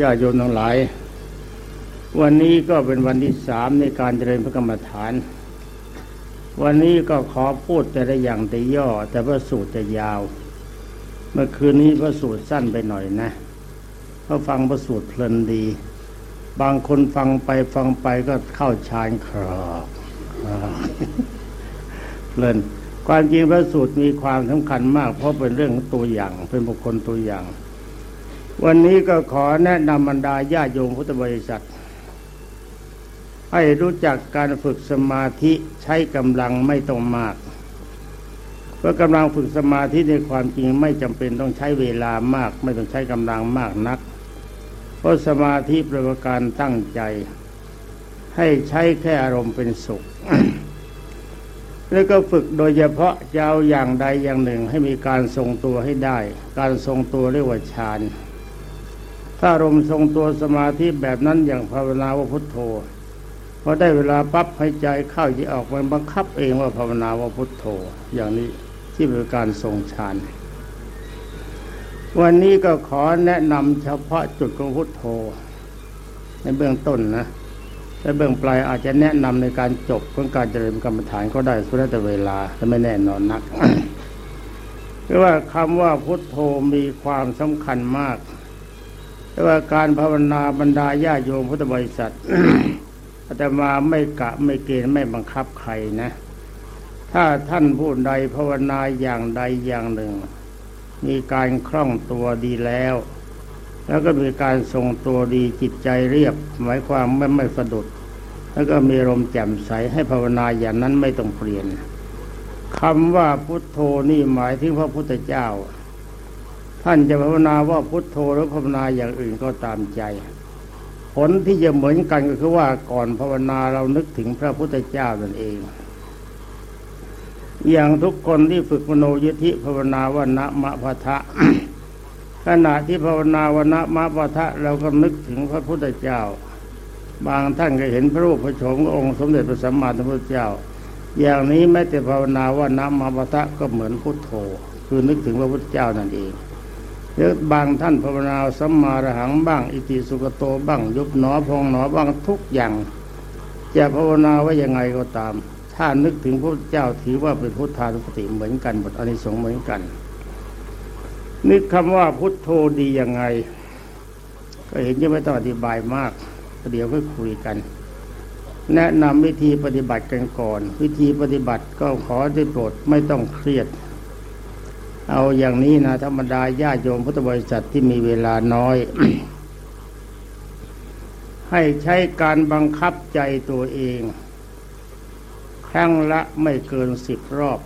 ญาติโยมทั้งหลาย วันนี้ก็เป็นวันที่สามในการเจริญพระกรรมฐาน วันนี้ก็ขอพูดแต่ละอย่างแต่ย่อ แต่พระสูตรจะยาว เมื่อคืนนี้พระสูตรสั้นไปหน่อยนะเพราะฟังพระสูตรเพลินดี บางคนฟังไปฟังไปก็เข้าฌานครอบเพลินความจริงพระสูตรมีความสำคัญมาก เพราะเป็นเรื่องตัวอย่างเป็นบุคคลตัวอย่าง วันนี้ก็ขอแนะนำบรรดาญาโยมพุทธบริษัท ให้รู้จักการฝึกสมาธิใช้กำลังไม่ต้องมาก เพราะกำลังฝึกสมาธิในความจริงไม่จำเป็นต้องใช้เวลามาก ไม่ต้องใช้กำลังมากนัก เพราะสมาธิประการตั้งใจ ให้ใช้แค่อารมณ์เป็นสุข แล้วก็ฝึกโดยเฉพาะจะเอาอย่างใดอย่างหนึ่งให้มีการทรงตัวให้ได้ การทรงตัวเรียกว่าฌาน ถ้าอารมทรงตัวสมาธิแบบนั้นอย่างภาวนาว่าพุทโธพอได้เวลาปั๊บให้ใจเข้าที่ออกมันบังคับเองว่าภาวนาว่าพุทโธ อย่างนี้ที่เป็นการทรงฌานวันนี้ก็ขอแนะนำเฉพาะจุดของพุทโธ ในเบื้องต้นนะและเบื้องปลายอาจจะแนะนำในการจบของการเจริญกรรมฐานก็ได้สุดแต่เวลาแต่ไม่แน่นอนนักเพราะว่าคำว่าพุทโธมีความสำคัญมาก แต่ว่าการภาวนาบรรดาญาโยมพุทธบริษัทอาตมาไม่กะไม่เกณฑ์ไม่บังคับใครนะ ถ้าท่านผู้ใดภาวนาอย่างใดอย่างหนึ่ง มีการคล่องตัวดีแล้ว แล้วก็มีการทรงตัวดีจิตใจเรียบ หมายความไม่ไม่สะดุด แล้วก็มีลมแจ่มใสให้ภาวนาอย่างนั้นไม่ต้องเปลี่ยนคำว่าพุทโธนี่หมายถึงพระพุทธเจ้า ท่านจะภาวนาว่าพุทโธหรือภาวนาอย่างอื่นก็ตามใจ ผลที่จะเหมือนกันก็คือว่าก่อนภาวนาเรานึกถึงพระพุทธเจ้านั่นเอง อย่างทุกคนที่ฝึกมโนยธิภาวนาว่านะมะพะทะขณะที่ภาวนาวันนะมาปะทะเราก็นึกถึงพระพุทธเจ้า บางท่านก็เห็นพระรูปพระโฉมองค์สมเด็จพระสัมมาสัมพุทธเจ้า อย่างนี้แม้แต่ภาวนาว่านะมาปะทะก็เหมือนพุทโธ คือนึกถึงพระพุทธเจ้านั่นเอง หรือบางท่านภาวนาสัมมาระหังบ้าง อิติสุกโตบ้าง ยุบหนอพองหนอบ้างทุกอย่าง จะภาวนาว่ายังไงก็ตาม ถ้านึกถึงพระพุทธเจ้าถือว่าเป็นพุทธานุสติเหมือนกันหมดอนิสงส์เหมือนกัน นึกคำว่าพุทโธดียังไง ก็เห็นจะไม่ต้องอธิบายมากเดี๋ยวค่อยคุยกันแนะนำวิธีปฏิบัติกันก่อน วิธีปฏิบัติก็ขอได้โปรดไม่ต้องเครียด เอาอย่างนี้นะธรรมดาญาโยมพุทธบริษัทที่มีเวลาน้อย ให้ใช้การบังคับใจตัวเอง ครั้งละไม่เกินสิบรอบ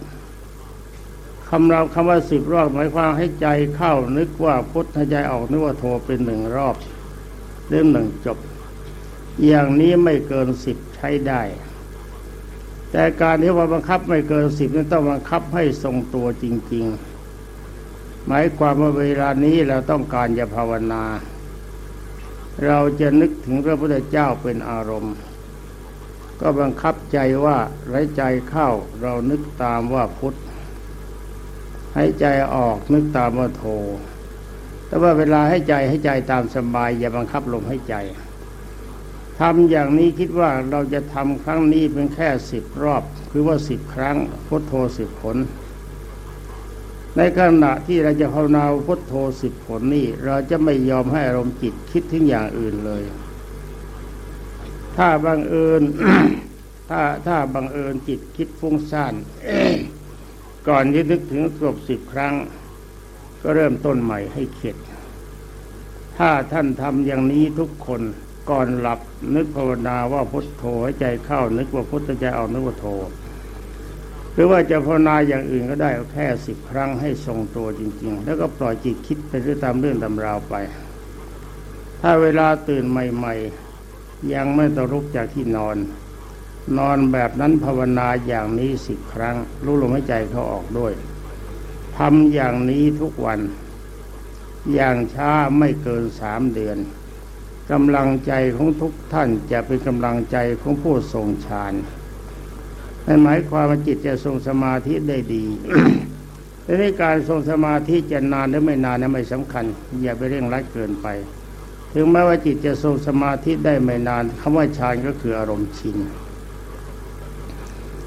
คำเราคำว่าสิบรอบหมายความให้ใจเข้านึกว่าพุทธใจออกนึกว่าโทเป็นหนึ่งรอบเรื่องหนึ่งจบ อย่างนี้ไม่เกินสิบใช้ได้ แต่การที่ว่าบังคับไม่เกินสิบนั้นต้องบังคับให้ทรงตัวจริง ๆ หมายความว่าเวลานี้เราต้องการจะภาวนา เราจะนึกถึงพระพุทธเจ้าเป็นอารมณ์ ก็บังคับใจว่าไร้ใจเข้าเรานึกตามว่าพุทธให้ใจออกนึกตามว่าโท แต่ว่าเวลาให้ใจให้ใจตามสบาย อย่าบังคับลมให้ใจทำอย่างนี้คิดว่าเราจะทำครั้งนี้เป็นแค่สิบรอบ คือว่าสิบครั้งพุทโธสิบผล ในขณะที่เราจะภาวนาพุทโธสิบผลนี่เราจะไม่ยอมให้อารมณ์จิตคิดถึงอย่างอื่นเลย ถ้าบังเอิญถ้าถ้าบังเอิญจิตคิดฟุ้งซ่านก่อนที่นึกถึงครบสิบครั้ง ก็เริ่มต้นใหม่ให้เข็ด ถ้าท่านทำอย่างนี้ทุกคนก่อนหลับนึกภาวนาว่าพุทโธให้ใจเข้านึกว่าพุทธใจเอานึกว่าโธ หรือว่าจะภาวนาอย่างอื่นก็ได้แค่สิบครั้งให้ทรงตัวจริง ๆ แล้วก็ปล่อยจิตคิดไปเรื่องตามเรื่องตามราวไป ถ้าเวลาตื่นใหม่ ๆ ยังไม่ต้องลุกจากที่นอน นอนแบบนั้นภาวนาอย่างนี้สิบครั้ง รู้ลมหายใจเขาออกด้วยทำอย่างนี้ทุกวัน อย่างช้าไม่เกินสามเดือนกำลังใจของทุกท่านจะเป็นกำลังใจของผู้ทรงฌาน นั่นหมายความว่าจิตจะทรงสมาธิได้ดีแต่ในการทรงสมาธิจะนานหรือไม่นานนั้นไม่สำคัญ อย่าไปเร่งรัดเกินไป ถึงแม้ว่าจิตจะทรงสมาธิได้ไม่นานคำว่าฌานก็คืออารมณ์ชิน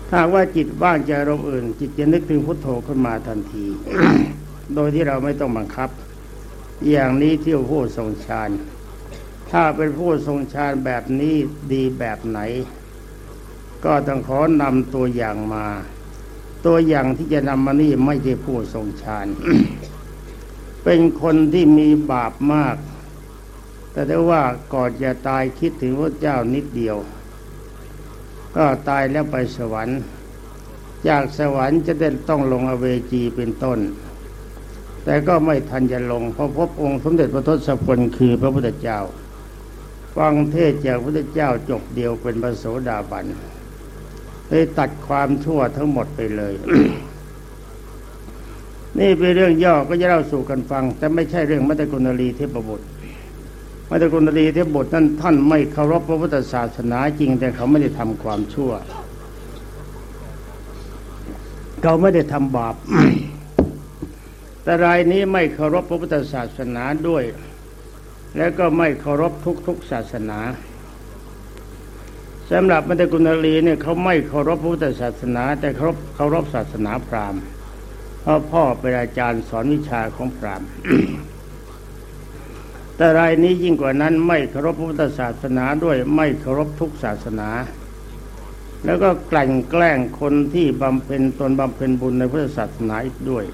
ถ้าว่าจิตว่างจากอารมณ์อื่น จิตจะนึกถึงพุทโธขึ้นมาทันที โดยที่เราไม่ต้องบังคับ อย่างนี้ที่ผู้ทรงฌานถ้าเป็นผู้ทรงฌานแบบนี้ดีแบบไหน ก็ต้องขอนำตัวอย่างมา ตัวอย่างที่จะนำมานี่ไม่ใช่ผู้ทรงฌานเป็นคนที่มีบาปมาก แต่ได้ว่าก่อนจะตายคิดถึงพระเจ้านิดเดียว ก็ตายแล้วไปสวรรค์ จากสวรรค์จะได้ต้องลงอเวจีเป็นต้น แต่ก็ไม่ทันจะลงเพราะพบองค์สมเด็จพระทศพลคือพระพุทธเจ้า ฟังเทศจากพระพุทธเจ้าจบเดียวเป็นพระโสดาบัน เลยตัดความชั่วทั้งหมดไปเลย นี่เป็นเรื่องย่อก็จะเล่าสู่กันฟัง แต่ไม่ใช่เรื่องมัตตกุณลีเทพบุตรมัตตกุณลีเทพบุตรนั้นท่านไม่เคารพพระพุทธศาสนาจริง แต่เขาไม่ได้ทำความชั่ว เขาไม่ได้ทำบาปแต่รายนี้ไม่เคารพพระพุทธศาสนาด้วย แล้วก็ไม่เคารพทุกๆศาสนา สำหรับมัตตกุณลีเนี่ยเขาไม่เคารพพระพุทธศาสนา แต่เคารพเคารพศาสนาพราหมณ์เพราะพ่อเป็นอาจารย์สอนวิชาของพราหมณ์แต่รายนี้ยิ่งกว่านั้นไม่เคารพพุทธศาสนาด้วยไม่เคารพทุกศาสนา แล้วก็กลั่นแกล้งคนที่บำเพ็ญตนบำเพ็ญบุญในพุทธศาสนาอีกด้วย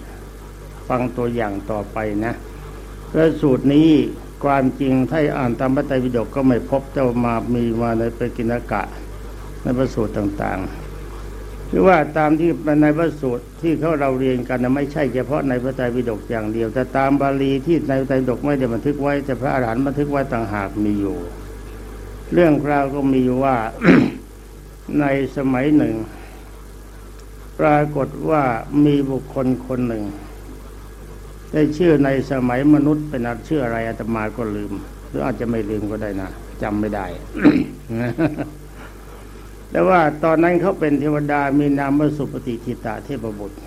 ฟังตัวอย่างต่อไปนะพระสูตรนี้ ความจริงถ้าอ่านตามพระไตรปิฎกก็ไม่พบเจ้ามามีมาในปกินกะในพระสูตรต่างๆคือว่าตามที่ในพระสูตรที่เขาเราเรียนกันไม่ใช่เฉพาะในพระไตรปิฎกอย่างเดียว แต่ตามบาลีที่ในไตรปิฎกไม่ได้บันทึกไว้แต่พระอรหันต์บันทึกไว้ต่างหากมีอยู่ เรื่องราวก็มีอยู่ว่าในสมัยหนึ่ง ปรากฏว่ามีบุคคลคนหนึ่ง ได้ชื่อในสมัยมนุษย์เป็นชื่ออะไรอาตมาก็ลืม หรืออาจจะไม่ลืมก็ได้นะจำไม่ได้ แต่ว่าตอนนั้นเขาเป็นเทวดามีนามว่าสุปฏิทิตาเทพบุตร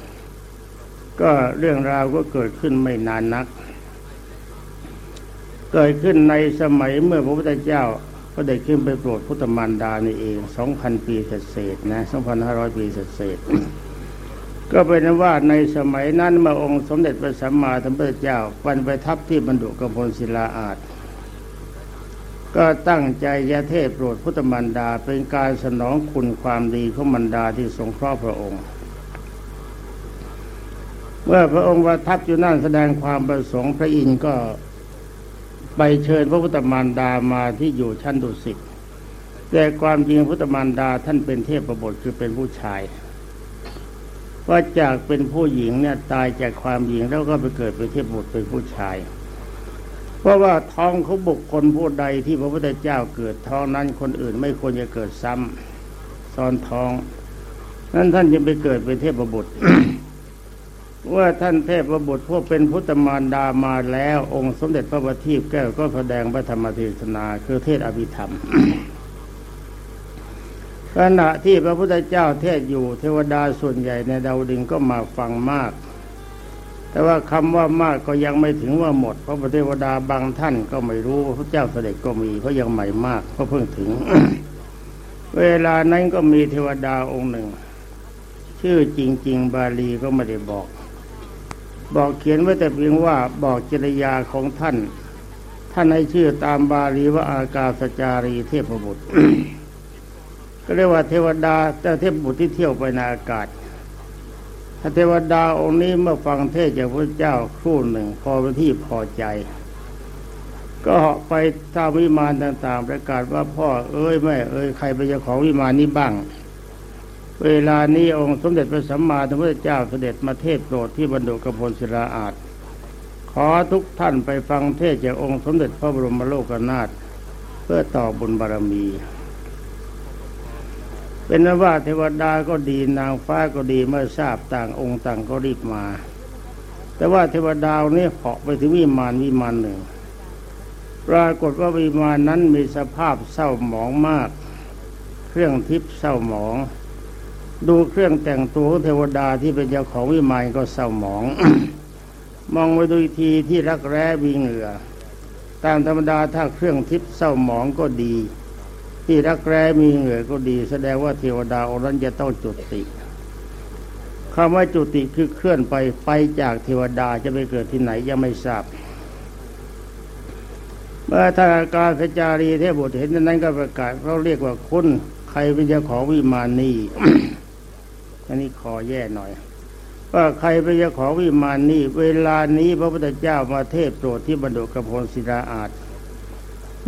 ก็เรื่องราวก็เกิดขึ้นไม่นานนัก เกิดขึ้นในสมัยเมื่อพระพุทธเจ้าก็ได้ขึ้นไปโปรดพุทธมารดาในเองสองพันปีเศษนะสองพันห้าร้อยปีเศษ ก็เป็นว่าในสมัยนั้นมื่องค์สมเด็จพระสัมมาสัมพุทธเจ้าปันไปทับที่บรรดุกำพลศิลาอาจก็ตั้งใจยะเทศโปรดพุทธมันดาเป็นการสนองคุณความดีของมันดาที่ทรงครอบพระองค์ เมื่อพระองค์ประทับอยู่นั่นแสดงความประสงค์พระอินทร์ก็ไปเชิญพระพุทธมารดามาที่อยู่ชั้นดุสิตแต่ความจริงพุทธมารดาท่านเป็นเทพประบทคือเป็นผู้ชาย ว่าจากเป็นผู้หญิงเนี่ยตายจากความหญิงแล้วก็ไปเกิดเป็นเทพบุตรเป็นผู้ชาย เพราะว่าท้องเขาบุคคลผู้ใดที่พระพุทธเจ้าเกิดท้องนั้นคนอื่นไม่ควรจะเกิดซ้ำซ้อนท้อง นั้นท่านจะไปเกิดเป็นเทพบุตรว่าท่านเทพบุตรพวกเป็นพุทธมารดามาแล้ว องค์สมเด็จพระบัณฑิตแก้วก็แสดงพระธรรมเทศนาคือเทศอภิธรรม ขณะที่พระพุทธเจ้าเทศอยู่เทวดาส่วนใหญ่ในดาวดึงก็มาฟังมาก แต่ว่าคำว่ามากก็ยังไม่ถึงว่าหมด เพราะพระเทวดาบางท่านก็ไม่รู้พระเจ้าเสด็จก็มีเพราะยังใหม่มากเพราะเพิ่งถึง เวลานั้นก็มีเทวดาองค์หนึ่ง ชื่อจริง ๆ บาลีก็ไม่ได้บอก บอกเขียนไว้แต่เพียงว่าบอกจริยาของท่าน ท่านให้ชื่อตามบาลีว่าอากาศจารีเทพบุตร ก็เรียกว่าเทวดาแต่เทพบุตรที่เที่ยวไปในอากาศพระเทวดาองค์นี้เมื่อฟังเทศจากพระเจ้าครู่หนึ่ง พอเป็นที่พอใจ ก็ไปตามวิมานต่างๆ ประกาศว่าพ่อเอ้ยแม่เอ้ยใครเป็นเจ้าของวิมานนี้บ้าง เวลานี้องค์สมเด็จพระสัมมาสัมพุทธเจ้าเสด็จมาเทศโปรดที่บรรดุกพลศิลาอาจขอทุกท่านไปฟังเทศจากองค์สมเด็จพระบรมโลกนาถเพื่อต่อบุญบารมี เป็นนว่าเทวดาก็ดีนางฟ้าก็ดีเมื่อทราบต่างองค์ต่างก็รีบมา แต่ว่าเทวดานี่เหาะไปถึงวิมานวิมานหนึ่ง ปรากฏว่าวิมานนั้นมีสภาพเศร้าหมองมาก เครื่องทิพย์เศร้าหมอง ดูเครื่องแต่งตัวเทวดาที่เป็นเจ้าของวิมานก็เศร้าหมอง มองไปดูทีที่รักแร้วีเหงื่อตามธรรมดาถ้าเครื่องทิพย์เศร้าหมองก็ดี ที่รักแร้มีเหงื่อก็ดี แสดงว่าเทวดาองค์นั้นจะต้องจุติคำว่าจุติคือเคลื่อนไปไปจากเทวดาจะไปเกิดที่ไหนยังไม่ทราบ เมื่อทางการพจารีเทพบุตรเห็นนั้นก็ประกาศเขาเรียกว่าคุณใครเป็นเจ้าของวิมานนี้อันนี้ขอแย่หน่อย ว่าใครเป็นเจ้าของวิมานนี้ เวลานี้พระพุทธเจ้ามาเทศโปรดที่บรรดุกระพลศิลาอาจ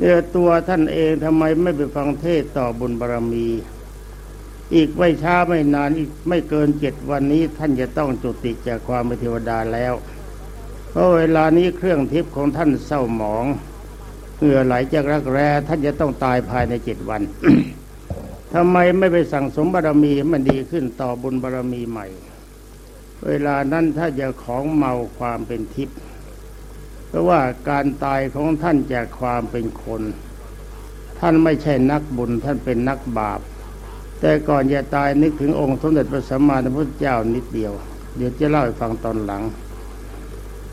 เนื้อตัวท่านเองทำไมไม่ไปฟังเทศต่อบุญบารรมี อีกไม่ช้าไม่นานอีกไม่เกินเจ็ดวันนี้ท่านจะต้องจุติจากความเป็นเทวดาแล้ว เพราะเวลานี้เครื่องทิพย์ของท่านเศร้าหมองเหงื่อไหลจากรักแร้ท่านจะต้องตายภายในเจ็ดวันทำไมไม่ไปสั่งสมบารมีให้มันดีขึ้นต่อบุญบารมีใหม่ เวลานั้นถ้าจะของเมาความเป็นทิพย์ ราะว่าการตายของท่านจากความเป็นคน ท่านไม่ใช่นักบุญท่านเป็นนักบาป แต่ก่อนจะตายนึกถึงองค์สมเด็จพระสัมมาสัมพุทธเจ้านิดเดียว เดี๋ยวจะเล่าให้ฟังตอนหลัง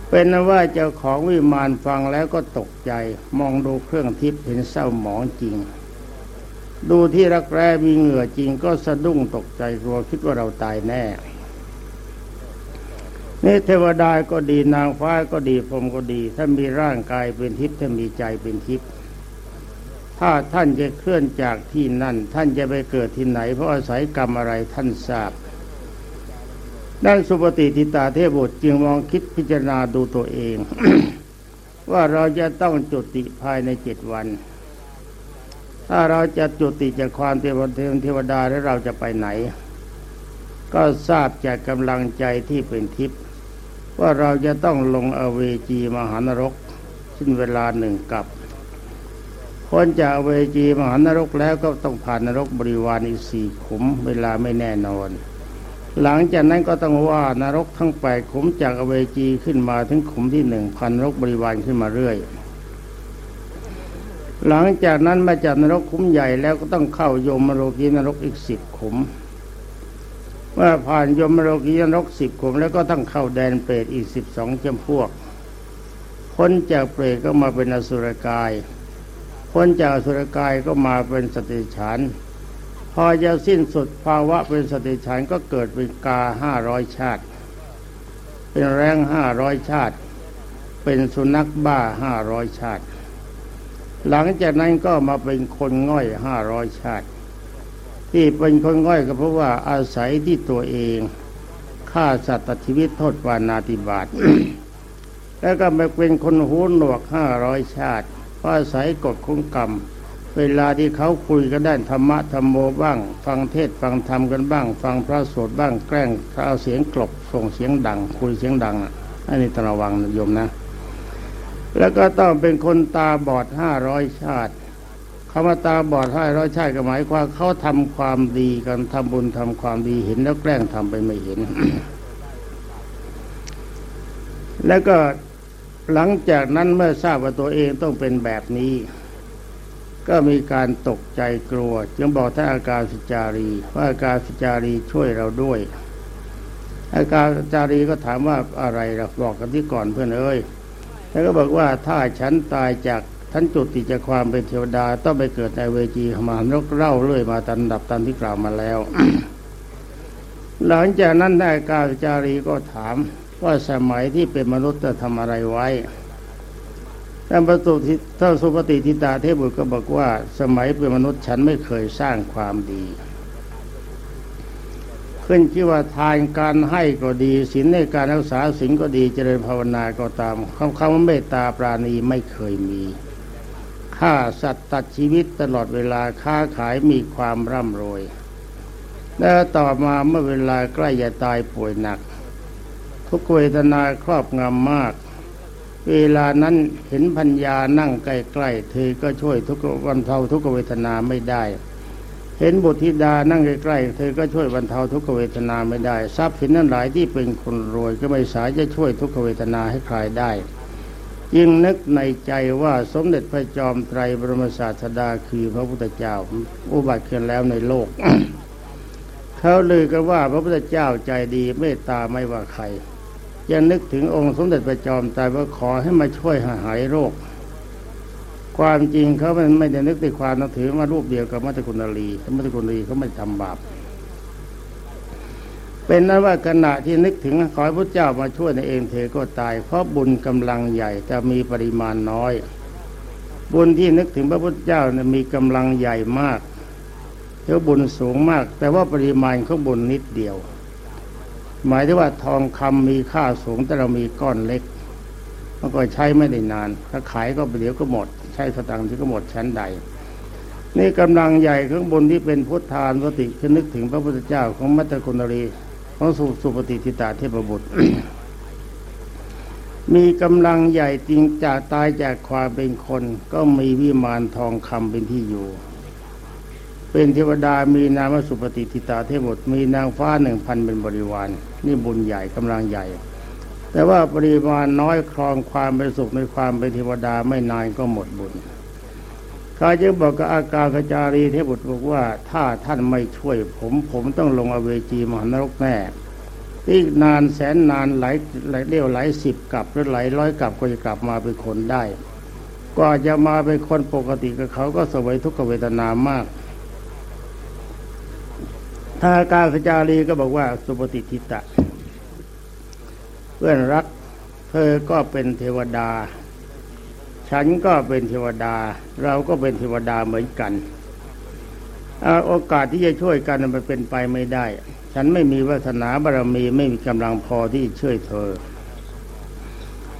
เป็นนว่าเจ้าของวิมานฟังแล้วก็ตกใจมองดูเครื่องทิพย์เห็นเศร้าหมองจริง ดูที่รักแร้มีเหงื่อจริงก็สะดุ้งตกใจกลัวคิดว่าเราตายแน่ นี่เทวดาก็ดีนางฟ้าก็ดีพรมก็ดี ถ้ามีร่างกายเป็นทิพย์ถ้ามีใจเป็นทิพย์ถ้าท่านจะเคลื่อนจากที่นั่น ท่านจะไปเกิดที่ไหน เพราะอาศัยกรรมอะไรท่านทราบด้านสุปฏิทิตาเทพบุตรจึงมองคิดพิจารณาดูตัวเอง ว่าเราจะต้องจุติภายในเจ็ดวัน ถ้าเราจะจุติจากความเทวดาเทวดาแล้วเราจะไปไหน ก็ทราบจากกำลังใจที่เป็นทิพย์ ว่าเราจะต้องลงอเวจีมหานรกสิ้นเวลาหนึ่งกับพ้นจากอเวจีมหานรกแล้วก็ต้องผ่านนรกบริวารอีกสี่ขุมเวลาไม่แน่นอน หลังจากนั้นก็ต้องว่านรกทั้งแปดขุมจากอเวจีขึ้นมาถึงขุมที่หนึ่งพันนรกบริวารขึ้นมาเรื่อย หลังจากนั้นมาจากนรกขุมใหญ่แล้วก็ต้องเข้ายมโลกีนรกอีกสิบขุม เมื่อผ่านยมโลกีนรกสิบขุมแล้วก็ต้องเข้าแดนเปรตอีกสิบสองจำพวก พ้นจากเปรตก็มาเป็นอสุรกาย พ้นจากอสุรกายก็มาเป็นสติฉานพอจะสิ้นสุดภาวะเป็นสติฉานก็เกิดเป็นกาห้าร้อยชาติ เป็นแรงห้าร้อยชาติ เป็นสุนัขบ้าห้าร้อยชาติ หลังจากนั้นก็มาเป็นคนง่อยห้าร้อยชาติ ที่เป็นคนง่อยก็เพราะว่าอาศัยที่ตัวเองฆ่าสัตว์ตัดชีวิตโทษปานาติบาตแล้วก็มาเป็นคนหูหนวกห้าร้อยชาติเพราะอาศัยกฎของกรรม เวลาที่เขาคุยกันได้ธรรมะธรรมโมบ้าง ฟังเทศฟังธรรมกันบ้าง ฟังพระสวดบ้างแกล้งเอาเสียงกลบส่งเสียงดัง คุยเสียงดังอะอันนี้ตระวังนะโยมนะ แล้วก็ต้องเป็นคนตาบอดห้าร้อยชาติ คำว่าตาบอดห้าร้อยชาติก็หมายความเขาทำความดีกันทำบุญทำความดีเห็นแล้วแกล้งทำไปไม่เห็น แล้วก็หลังจากนั้นเมื่อทราบว่าตัวเองต้องเป็นแบบนี้ ก็มีการตกใจกลัว จึงบอกท่านอาการสิจารี ว่าอาการสิจารีช่วยเราด้วย อาการสิจารีก็ถามว่าอะไรเราบอกกันที่ก่อนเพื่อนเอ้ยแล้วก็บอกว่าถ้าฉันตายจาก ท่านจุติจากความเป็นเทวดาต้องไปเกิดในเวจีมานกเล่าเรื่อยมาตันดับตามที่กล่าวมาแล้ว หลังจากนั้นได้กาจารีก็ถามว่าสมัยที่เป็นมนุษย์จะทำอะไรไว้ท่านประตูทิท่านสุปฏิทิตาเทพบุตรก็บอกว่า สมัยเป็นมนุษย์ฉันไม่เคยสร้างความดี ขึ้นชื่อว่าทานการให้ก็ดีศีลในการรักษาศีลก็ดีเจริญภาวนาก็ตามคำคำว่าเมตตาปราณีไม่เคยมี ฆ่าสัตว์ตัดชีวิตตลอดเวลาค้าขายมีความร่ำรวย แล้วต่อมาเมื่อเวลาใกล้จะตายป่วยหนัก ทุกเวทนาครอบงำมาก เวลานั้นเห็นพัญญานั่งใกล้ๆเธอก็ช่วยทุกวันเทาทุกเวทนาไม่ได้เห็นบุตรธิดานั่งใกล้ๆ เธอก็ช่วยบรรเทาทุกเวทนาไม่ได้ ทรัพย์สินนั้นหลายที่เป็นคนรวยก็ไม่สายจะช่วยทุกเวทนาให้ใครได้ ยิ่งนึกในใจว่าสมเด็จพระจอมไตรบรมศาสดาคือพระพุทธเจ้าอุบัติขึ้นแล้วในโลก เขาเลือกันว่าพระพุทธเจ้าใจดีเมตตาไม่ว่าใครยังนึกถึงองค์สมเด็จพระจอมไตรว่าขอให้มาช่วยหายโรค ความจริงเขาไม่ได้นึกในความนับถือมารูปเดียวกับมัตตกุณลีมัตตกุณลีเขาไม่ทำบาป เป็นนั้นว่าขณะที่นึกถึงขอให้พระเจ้ามาช่วยในเองเธอก็ตาย เพราะบุญกำลังใหญ่แต่มีปริมาณน้อย บุญที่นึกถึงพระพุทธเจ้านะมีกำลังใหญ่มากเท่าบุญสูงมาก แต่ว่าปริมาณของบุญนิดเดียว หมายถึงว่าทองคำมีค่าสูงแต่เรามีก้อนเล็กมันก็ใช้ไม่ได้นาน ถ้าขายก็เดี๋ยวก็หมด ใช้สตังค์ที่ก็หมดชั้นใด นี่กำลังใหญ่ของบุญที่เป็นพุทธานสติคือนึกถึงพระพุทธเจ้าของมัตตกุณรี ของสุสุปฏิทิตาเทพบุตร มีกำลังใหญ่จริงจากตายจากความเป็นคน ก็มีวิมานทองคำเป็นที่อยู่ เป็นเทวดามีนามสุปฏิทิตาเทพบุตรมีนางฟ้าหนึ่งพันเป็นบริวารนี่บุญใหญ่กำลังใหญ่ แต่ว่าปริมาณน้อยครองความเป็นสุขในความเป็นเทวดาไม่นานก็หมดบุญ ขาจึงบอกกับอากาศจารีเทพบุตรบอกว่า ถ้าท่านไม่ช่วยผมผมต้องลงอเวจีมหานรกแน่อีกนานแสนนานหลายหลายเลี้ยวหลายสิบกับหรือหลายร้อยกับก็จะกลับมาเป็นคนได้กว่าจะมาเป็นคนปกติกับเขาก็สวยทุกขเวทนามากถ้าการสจารีก็บอกว่าสุปฏิทิตะ เพื่อนรัก เธอก็เป็นเทวดา ฉันก็เป็นเทวดา เราก็เป็นเทวดาเหมือนกันโอกาสที่จะช่วยกันมันเป็นไปไม่ได้ ฉันไม่มีวาสนาบารมีไม่มีกำลังพอที่จะช่วยเธอ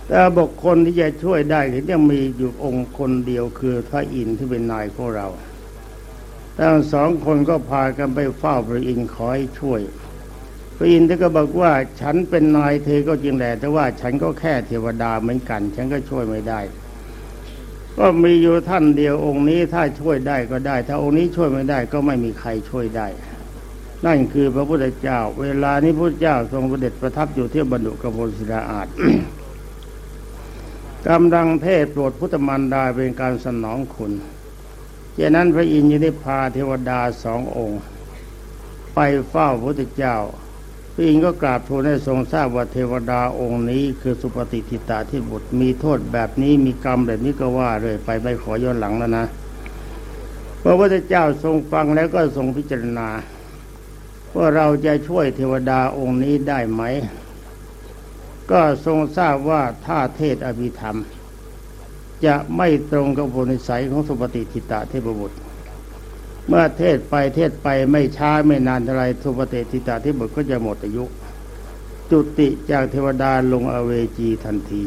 แต่บุคคลที่จะช่วยได้คือยังมีอยู่องค์คนเดียวคือพระอินทร์ที่เป็นนายของเราทั้งสองคนก็พากันไปเฝ้าพระอินทร์ขอให้ช่วย พระอินทร์ก็บอกว่าฉันเป็นนายเธอก็จริงแหละแต่ว่าฉันก็แค่เทวดาเหมือนกัน ฉันก็ช่วยไม่ได้ ก็มีอยู่ท่านเดียวองค์นี้ถ้าช่วยได้ก็ได้ ถ้าองค์นี้ช่วยไม่ได้ก็ไม่มีใครช่วยได้ นั่นคือพระพุทธเจ้า เวลานี้พระเจ้าทรงประเด็จประทับอยู่ที่บรรดุกระโพศิลาอาจกำลังเทศโปรดพุทธมารดาเป็นการสนองคุณจากนั้นพระอินทร์ได้พาเทวดาสององค์ ไปเฝ้าพระพุทธเจ้า พระอินทร์ก็กราบทูลให้ทรงทราบว่าเทวดาองค์นี้คือสุปฏิทิตาที่บุตรมีโทษแบบนี้มีกรรมแบบนี้ก็ว่าเลยไปไม่ขอย้อนหลังแล้วนะพระพุทธเจ้าทรงฟังแล้วก็ทรงพิจารณาว่าเราจะช่วยเทวดาองค์นี้ได้ไหม ก็ทรงทราบว่าถ้าเทศอภิธรรม จะไม่ตรงกับบุญนิสัยของสุปฏิทิตาเทพบุตร เมื่อเทศไปเทศไปไม่ช้าไม่นานเท่าไรสุปฏิทิตาเทพบุตรก็จะหมดอายุ จุติจากเทวดาลงอเวจีทันที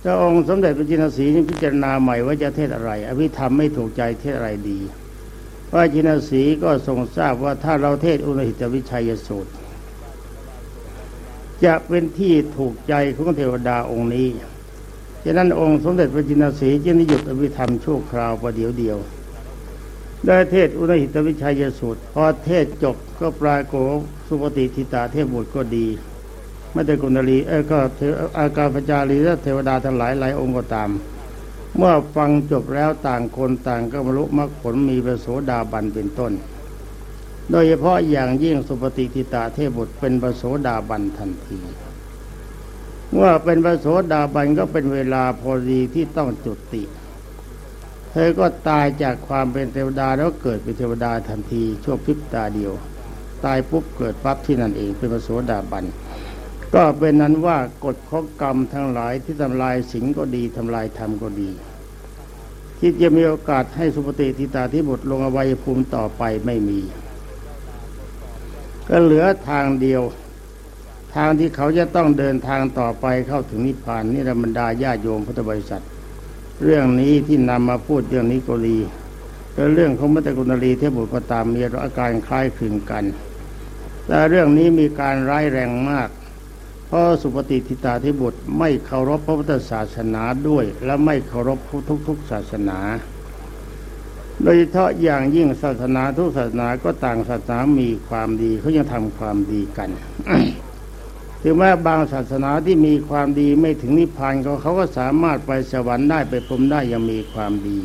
เจ้าองค์สมเด็จพระจินสีนี่พิจารณาใหม่ว่าจะเทศอะไร อภิธรรมไม่ถูกใจเทศอะไรดีพระจินสีก็ทรงทราบว่าถ้าเราเทศอุณหิตวิชัยสูตร จะเป็นที่ถูกใจของเทวดาองค์นี้ฉะนั้นองค์สมเด็จพระจินสีจึงได้หยุดอภิธรรมชั่วคราวประเดี๋ยวเดียว ได้เทศอุณหิตวิชัยสูตร พอเทศจบก็ปรากฏสุปฏิทิตาเทพบุตรก็ดีไม่แต่กุณลีเออก็อาการพจารีและเทวดาทั้งหลายหลายองค์ก็ตาม เมื่อฟังจบแล้วต่างคนต่างก็บรรลุมรรคผลมีประโสดาบันเป็นต้น โดยเฉพาะอย่างยิ่งสุปฏิทิตาเทพบุตรเป็นประโสดาบันทันทีเมื่อเป็นพระโสดาบันก็เป็นเวลาพอดีที่ต้องจุติ เธอก็ตายจากความเป็นเทวดาแล้วเกิดเป็นเทวดาทันทีชั่วพริบตาเดียว ตายปุ๊บเกิดปั๊บที่นั่นเองเป็นพระโสดาบัน ก็เป็นนั้นว่ากฎข้อกรรมทั้งหลายที่ทำลายสิ่งก็ดีทำลายธรรมก็ดี ที่จะมีโอกาสให้สุปฏิทิตาที่บทลงอวัยภูมิต่อไปไม่มี ก็เหลือทางเดียว ทางที่เขาจะต้องเดินทางต่อไปเข้าถึงนิพพานนี่ระบรรดาญาโยมพุทธบริษัท เรื่องนี้ที่นำมาพูดเรื่องนี้ก็ดีแต่เรื่องของมัตตกุณลีเทพบุตรก็ตามมีอาการคล้ายคลึงกัน แต่เรื่องนี้มีการร้ายแรงมาก เพราะสุปฏิทิตาทิบุตรไม่เคารพพระพุทธศาสนาด้วย และไม่เคารพทุกๆศาสนา โดยเฉพาะอย่างยิ่งศาสนาทุกศาสนาก็ต่างศาสนามีความดีเขายังทำความดีกัน ถึงแม้บางศาสนาที่มีความดีไม่ถึงนิพพานเขาเขาก็สามารถไปสวรรค์ได้ไปพรมได้ยังมีความดี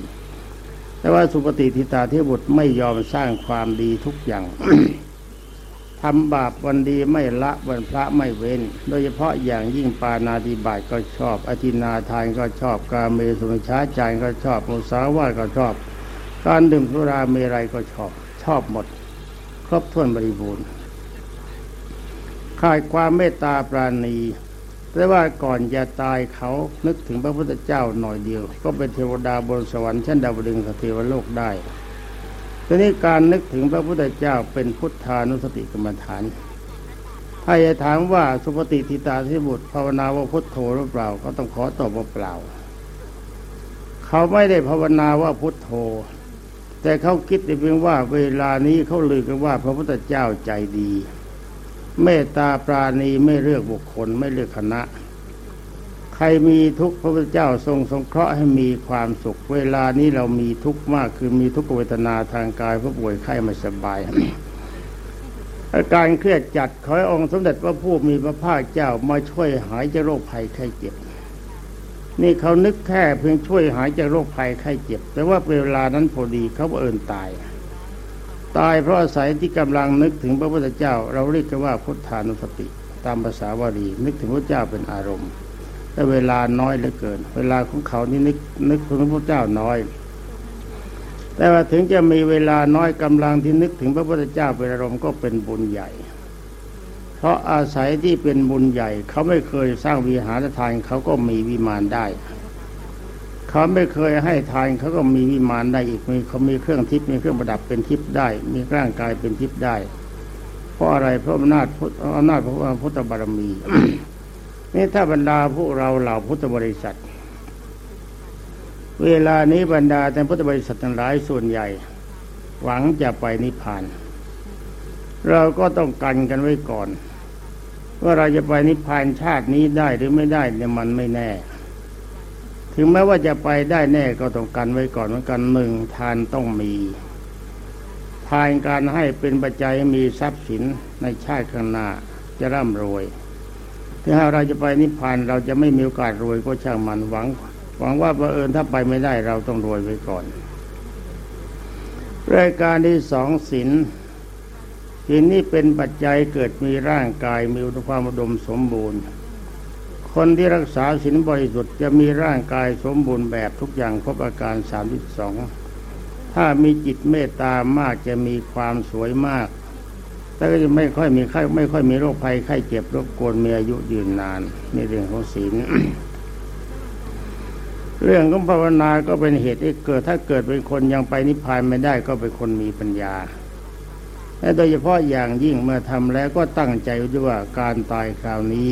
แต่ว่าสุปฏิทิตาเทบุตรไม่ยอมสร้างความดีทุกอย่างทำบาปวันดีไม่ละวันพระไม่เว้น โดยเฉพาะอย่างยิ่งปานาติบาตก็ชอบ อธินาทานก็ชอบ กาเมสุมิชาจารก็ชอบมุสาวาทก็ชอบ การดื่มสุราเมรัยก็ชอบ ชอบหมด ครบถ้วนบริบูรณ์ ขาดความเมตตาปราณีแต่ว่าก่อนจะตายเขานึกถึงพระพุทธเจ้าหน่อยเดียว ก็เป็นเทวดาบนสวรรค์ชั้นดาวดึงสเทวโลกได้ทีนี้การนึกถึงพระพุทธเจ้าเป็นพุทธานุสติกรรมฐาน ถ้าจะถามว่าสุปฏิทิตาทิบุตรภาวนาว่าพุทโธหรือเปล่า ก็ต้องขอตอบว่าเปล่า เขาไม่ได้ภาวนาว่าพุทโธ แต่เขาคิดเพียงว่าเวลานี้เขาลือกันว่าพระพุทธเจ้าใจดี เมตตาปราณีไม่เลือกบุคคลไม่เลือกคณะ ใครมีทุกข์พระพุทธเจ้าทรงสงเคราะห์ให้มีความสุข เวลานี้เรามีทุกข์มากคือมีทุกขเวทนาทางกายผู้ป่วยไข้ไม่สบายอาการเครียดจัดขอให้องค์สมเด็จพระผู้มีพระภาคเจ้ามาช่วยหายจากโรคภัยไข้เจ็บ นี่เขานึกแค่เพียงช่วยหายจากโรคภัยไข้เจ็บ แต่ว่าเวลานั้นพอดีเขาเอินตาย ตายเพราะอาศัยที่กำลังนึกถึงพระพุทธเจ้า เราเรียกกันว่าพุทธานุสติ ตามภาษาวารีนึกถึงพระเจ้าเป็นอารมณ์ แต่เวลาน้อยเหลือเกิน เวลาของเขานี่นึกนึกถึงพระเจ้าน้อย แต่ว่าถึงจะมีเวลาน้อยกำลังที่นึกถึงพระพุทธเจ้าเป็นอารมณ์ก็เป็นบุญใหญ่ เพราะอาศัยที่เป็นบุญใหญ่ เขาไม่เคยสร้างวิหารทานเขาก็มีวิมานได้ เขาไม่เคยให้ทานเขาก็มีวิมานได้อีกมีเขามีเครื่องทิพย์มีเครื่องประดับเป็นทิพย์ได้ มีร่างกายเป็นทิพย์ได้ เพราะอะไรเพราะอำนาจพุทธอำนาจพระพุทธบารมีนี่ถ้าบรรดาพวกเราเหล่าพุทธบริษัท เวลานี้บรรดาแต่พุทธบริษัททั้งหลายส่วนใหญ่ หวังจะไปนิพพาน เราก็ต้องกันกันไว้ก่อน ว่าเราจะไปนิพพานชาตินี้ได้หรือไม่ได้เนี่ยมันไม่แน่ ถึงแม้ว่าจะไปได้แน่ก็ต้องกันไว้ก่อนเหมือนกันหนึ่งทานต้องมีทานการให้เป็นปัจจัยมีทรัพย์สินในชาติข้างหน้าจะร่ำรวยถ้าเราจะไปนิพพานเราจะไม่มีโอกาสรวยก็ช่างมันหวัง หวังว่าบังเอิญถ้าไปไม่ได้เราต้องรวยไว้ก่อน รายการที่สองศีลศีลนี้เป็นปัจจัยเกิดมีร่างกายมีความอุดมสมบูรณ์ คนที่รักษาศีลบริสุทธิ์จะมีร่างกายสมบูรณ์แบบทุกอย่างครบอาการสามสิบสองถ้ามีจิตเมตตามากจะมีความสวยมาก แต่ก็จะไม่ค่อยมีไข้ไม่ค่อยมีโรคภัยไข้เจ็บรบกวนมีอายุยืนนานในเรื่องของศีลเรื่องของภาวนาก็เป็นเหตุให้เกิดถ้าเกิดเป็นคนยังไปนิพพานไม่ได้ก็เป็นคนมีปัญญาและโดยเฉพาะอย่างยิ่งเมื่อทำแล้วก็ตั้งใจด้วยว่าการตายคราวนี้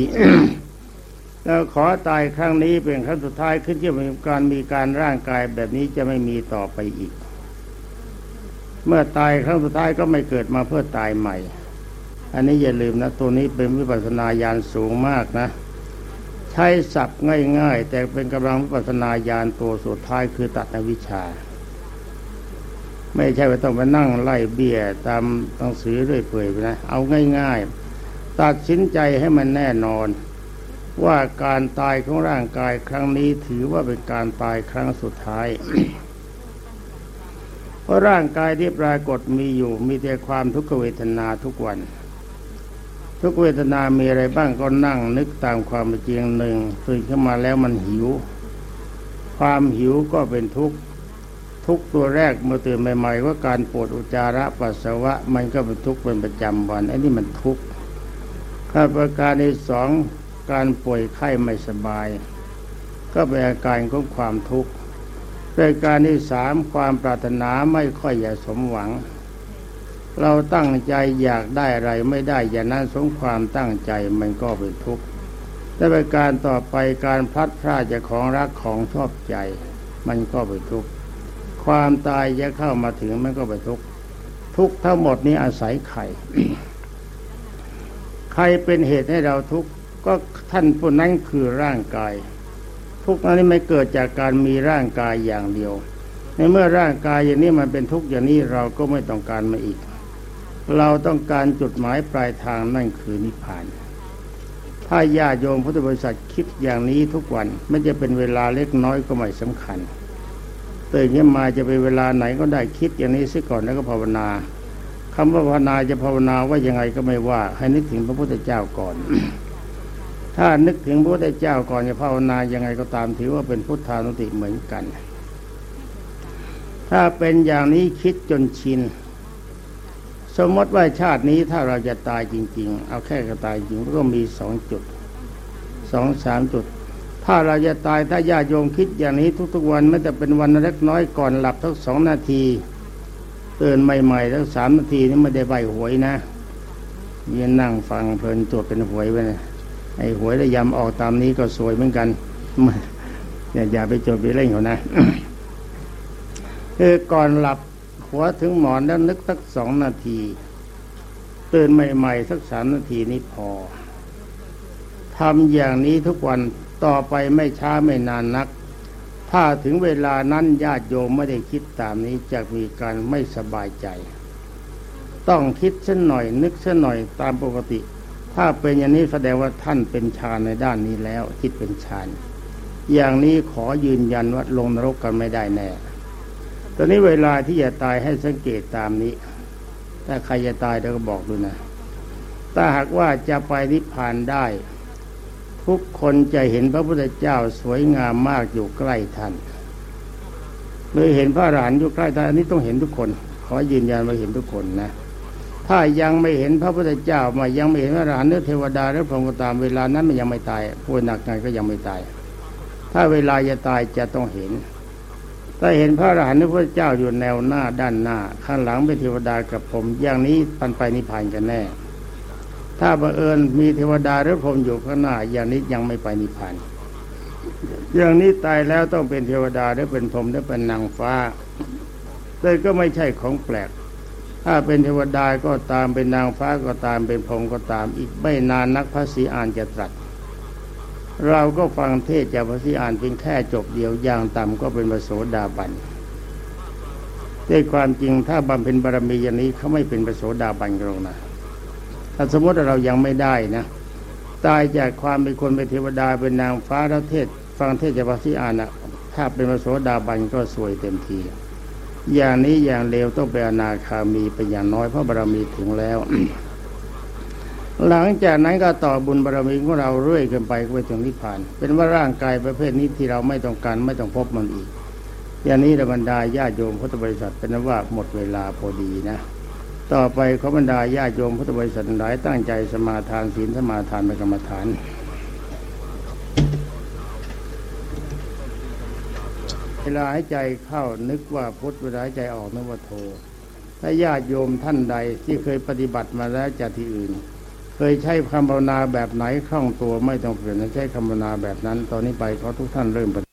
แล้วขอตายครั้งนี้เป็นครั้งสุดท้ายขึ้นที่มีการมีการร่างกายแบบนี้จะไม่มีต่อไปอีก เมื่อตายครั้งสุดท้ายก็ไม่เกิดมาเพื่อตายใหม่ อันนี้อย่าลืมนะตัวนี้เป็นวิปัสสนาญาณสูงมากนะ ใช้ศัพท์ง่าย ๆ แต่เป็นกำลังวิปัสสนาญาณตัวสุดท้ายคือตัดอวิชชา ไม่ใช่ว่าต้องไปนั่งไล่เบี้ยตามหนังสือเรื่อยเปื่อยไปนะเอาง่าย ๆ ตัดสินใจให้มันแน่นอน ว่าการตายของร่างกายครั้งนี้ถือว่าเป็นการตายครั้งสุดท้ายเพราะร่างกายที่ปรากฏมีอยู่มีแต่ความทุกขเวทนาทุกวัน ทุกเวทนามีอะไรบ้างก็นั่งนึกตามความเป็นจริงหนึ่งตื่นขึ้นมาแล้วมันหิว ความหิวก็เป็นทุกข์ทุกตัวแรกเมื่อตื่นใหม่ๆว่าการปวดอุจจาระปัสสาวะมันก็เป็นทุกข์เป็นประจำวันไอ้นี่มันทุกข์ข้าประการที่สอง การป่วยไข้ไม่สบาย ก็เป็นอาการของความทุกข์รายการที่สามความปรารถนาไม่ค่อยอยากสมหวัง เราตั้งใจอยากได้อะไรไม่ได้อย่างนั้นสมความตั้งใจมันก็เป็นทุกข์แต่ประการต่อไปการพลัดพรากจากของรักของชอบใจ มันก็เป็นทุกข์ความตายจะเข้ามาถึงมันก็เป็นทุกข์ทุกข์ทั้งหมดนี้อาศัยใครใครเป็นเหตุให้เราทุกข์ ก็ท่านผู้นั้นคือร่างกาย ทุกข์นั้นไม่เกิดจากการมีร่างกายอย่างเดียว ในเมื่อร่างกายอย่างนี้มันเป็นทุกข์อย่างนี้เราก็ไม่ต้องการมาอีก เราต้องการจุดหมายปลายทางนั่นคือนิพพาน ถ้าญาโยมพุทธบริษัทคิดอย่างนี้ทุกวันไม่จะเป็นเวลาเล็กน้อยก็ไม่สำคัญตื่นขึ้นมาจะเป็นเวลาไหนก็ได้คิดอย่างนี้ซะก่อนแล้วก็ภาวนาคำว่าภาวนาจะภาวนาว่ายังไงก็ไม่ว่า ให้นึกถึงพระพุทธเจ้าก่อน ถ้านึกถึงพระพุทธเจ้าก่อนจะภาวนายังไงก็ตามถือว่าเป็นพุทธานุติเหมือนกัน ถ้าเป็นอย่างนี้คิดจนชิน สมมติว่าชาตินี้ถ้าเราจะตายจริง ๆ เอาแค่กระตายจริงก็มีสองจุดสองสามจุด ถ้าเราจะตายถ้าญาติโยมคิดอย่างนี้ทุกๆวันไม่แต่เป็นวันเล็กน้อยก่อนหลับทั้งสองนาทีตื่นใหม่ๆทั้งสามนาทีนี่ไม่ได้ใบหวยนะยืนนั่งฟังเพลินตัวเป็นหวยไปนะ ไอ้หวยระยำออกตามนี้ก็สวยเหมือนกันอย่าอย่าไปจดไปเล่นเขานะคือก่อนหลับหัวถึงหมอนแล้วนึกสักสองนาทีตื่นใหม่ๆสักสามนาทีนี้พอทำอย่างนี้ทุกวันต่อไปไม่ช้าไม่นานนัก ถ้าถึงเวลานั้นญาติโยมไม่ได้คิดตามนี้จะมีการไม่สบายใจ ต้องคิดเช่นหน่อยนึกเช่นหน่อยตามปกติ ถ้าเป็นอย่างนี้แสดงว่าท่านเป็นฌานในด้านนี้แล้วคิดเป็นฌานอย่างนี้ขอยืนยันว่าลงนรกกันไม่ได้แน่ ตอนนี้เวลาที่จะตายให้สังเกตตามนี้ ถ้าใครจะตายเราก็บอกดูนะ ถ้าหากว่าจะไปนิพพานได้ ทุกคนจะเห็นพระพุทธเจ้าสวยงามมากอยู่ใกล้ท่านหรือเห็นพระอรหันต์อยู่ใกล้ท่านอันนี้ต้องเห็นทุกคน ขอยืนยันว่าเห็นทุกคนนะ ถ้ายังไม่เห็นพระพุทธเจ้ามายังไม่เห็นพระอรหันต์หรือเทวดาหรือพรหมก็ตามเวลานั้นมันยังไม่ตายพูดหนักไงก็ยังไม่ตาย ถ้าเวลาจะตายจะต้องเห็น ถ้าเห็นพระอรหันต์หรือพระเจ้าอยู่แนวหน้าด้านหน้า ข้างหลังเป็นเทวดากับผมอย่างนี้ปันไปนิพพานกันแน่ ถ้าบังเอิญมีเทวดาหรือพรหมอยู่ข้างหน้า อย่างนี้ยังไม่ไปนิพพานอย่างนี้ตายแล้วต้องเป็นเทวดาหรือเป็นพรหมหรือเป็นนางฟ้าเลยก็ไม่ใช่ของแปลก ถ้าเป็นเทวดาก็ตามเป็นนางฟ้าก็ตามเป็นพรหมก็ตามอีกไม่นานนักพระศรีอานจะตรัส เราก็ฟังเทศจากพระศรีอานเพียงแค่จบเดียวอย่างต่ำก็เป็นพระโสดาบันด้วยความจริงถ้าบำเพ็ญบารมีอย่างนี้เขาไม่เป็นพระโสดาบันกันหรอกนะถ้าสมมติเรายังไม่ได้นะตายจากความเป็นคนเป็นเทวดาเป็นนางฟ้าแล้วเทศ ฟังเทศจากพระศรีอานนะถ้าเป็นพระโสดาบันก็สวยเต็มที อย่างนี้อย่างเลวต้องเป็นอนาคามีเป็นอย่างน้อยเพราะบารมีถึงแล้ว หลังจากนั้นก็ต่อบุญบารมีของเราเรื่อยขึ้นไปไปถึงนิพพาน เป็นว่าร่างกายประเภทนี้ที่เราไม่ต้องการไม่ต้องพบมันอีก อย่างนี้ระบรรดาญาโยมพุทธบริษัทเป็นว่าหมดเวลาพอดีนะ ต่อไปขอบรรดาญาโยมพุทธบริษัทหลายตั้งใจสมาทานศีลสมาทานเป็นกรรมฐาน เวลาหายใจเข้านึกว่าพุทธเวลาหายใจออกนึกว่าโทถ้าญาติโยมท่านใดที่เคยปฏิบัติมาแล้วจากที่อื่น เคยใช้คำภาวนาแบบไหนคล่องตัวไม่ต้องเปลี่ยนใช้คำภาวนาแบบนั้น ตอนนี้ไปขอทุกท่านเริ่มปฏิ